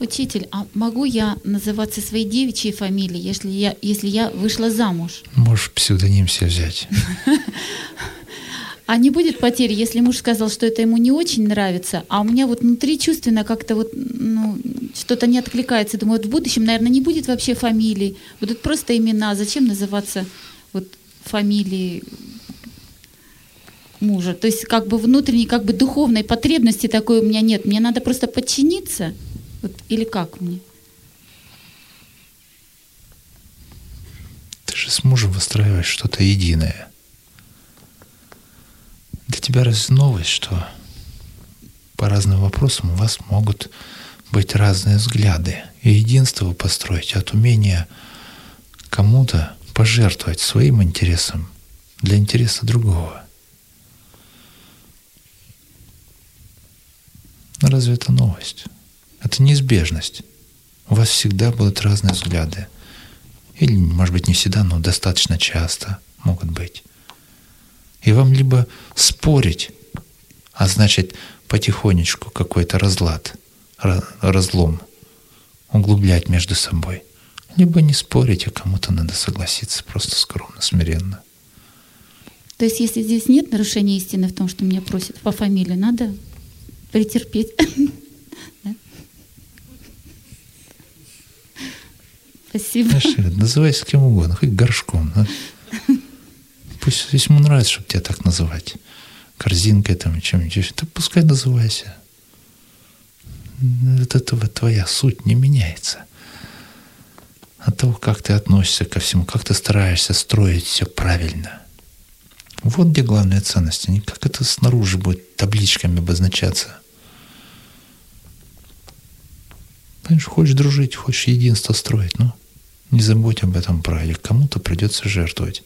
Учитель, а могу я называться своей девичьей фамилией, если я, если я вышла замуж? Можешь псевдоним себе взять. А не будет потери, если муж сказал, что это ему не очень нравится, а у меня вот внутри чувственно как-то вот ну, что-то не откликается. Думаю, вот в будущем, наверное, не будет вообще фамилий, будут просто имена. Зачем называться вот фамилией мужа? То есть как бы внутренней, как бы духовной потребности такой у меня нет. Мне надо просто подчиниться. Вот, или как мне? Ты же с мужем выстраиваешь что-то единое. Для тебя разве новость, что по разным вопросам у вас могут быть разные взгляды. И единство вы построите от умения кому-то пожертвовать своим интересом для интереса другого. Разве это новость? Это неизбежность. У вас всегда будут разные взгляды. Или, может быть, не всегда, но достаточно часто могут быть. И вам либо спорить, а значит потихонечку какой-то разлад, разлом углублять между собой, либо не спорить, а кому-то надо согласиться просто скромно, смиренно. То есть, если здесь нет нарушения истины в том, что меня просят по фамилии, надо претерпеть. Спасибо. Знаешь, называйся кем угодно, хоть горшком. Да? Пусть если ему нравится, чтобы тебя так называть. Корзинкой там, чем-нибудь. Да пускай называйся. От этого твоя суть не меняется. От того, как ты относишься ко всему, как ты стараешься строить все правильно. Вот где главная ценность. Не как это снаружи будет табличками обозначаться. Понимаешь, хочешь дружить, хочешь единство строить, ну, не забудь об этом правиле. Кому-то придется жертвовать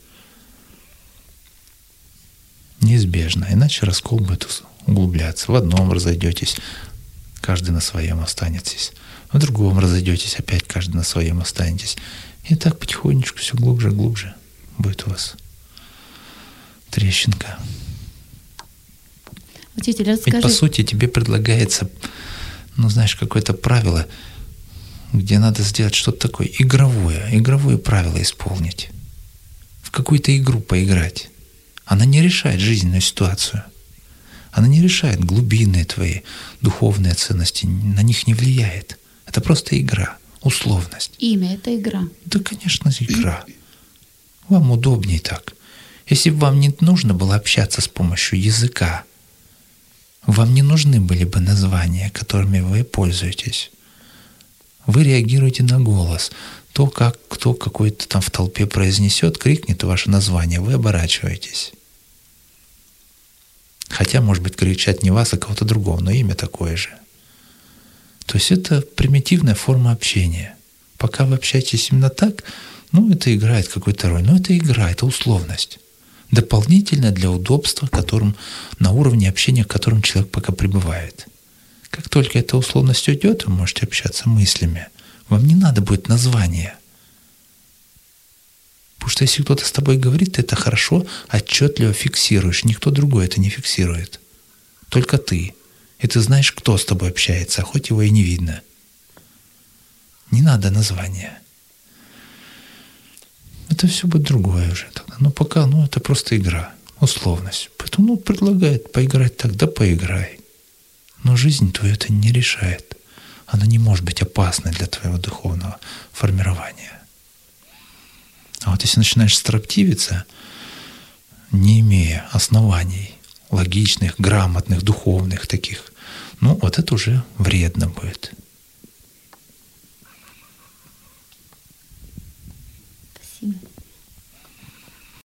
неизбежно, иначе раскол будет углубляться. В одном разойдетесь, каждый на своем останетесь. В другом разойдетесь, опять каждый на своем останетесь. И так потихонечку все глубже и глубже будет у вас трещинка. Учитель, расскажи. Ведь по сути тебе предлагается, ну знаешь, какое-то правило, где надо сделать что-то такое игровое, игровое правило исполнить, в какую-то игру поиграть. Она не решает жизненную ситуацию. Она не решает глубинные твои духовные ценности, на них не влияет. Это просто игра, условность. Имя — это игра. Да, конечно, игра. Вам удобнее так. Если бы вам не нужно было общаться с помощью языка, вам не нужны были бы названия, которыми вы пользуетесь. Вы реагируете на голос. То, как кто какой-то там в толпе произнесет, крикнет ваше название, вы оборачиваетесь. Хотя, может быть, кричать не вас, а кого-то другого, но имя такое же. То есть это примитивная форма общения. Пока вы общаетесь именно так, ну, это играет какую-то роль. Но это игра, это условность. Дополнительная для удобства, которым, на уровне общения, в котором человек пока пребывает. Как только эта условность уйдет, вы можете общаться мыслями. Вам не надо будет названия – Потому что если кто-то с тобой говорит, ты это хорошо, отчетливо фиксируешь. Никто другой это не фиксирует. Только ты. И ты знаешь, кто с тобой общается, хоть его и не видно. Не надо названия. Это все будет другое уже тогда. Но пока, ну, это просто игра, условность. Поэтому, ну, предлагает поиграть так, да поиграй. Но жизнь твою это не решает. Она не может быть опасной для твоего духовного формирования. А вот если начинаешь строптивиться, не имея оснований логичных, грамотных, духовных таких, ну вот это уже вредно будет.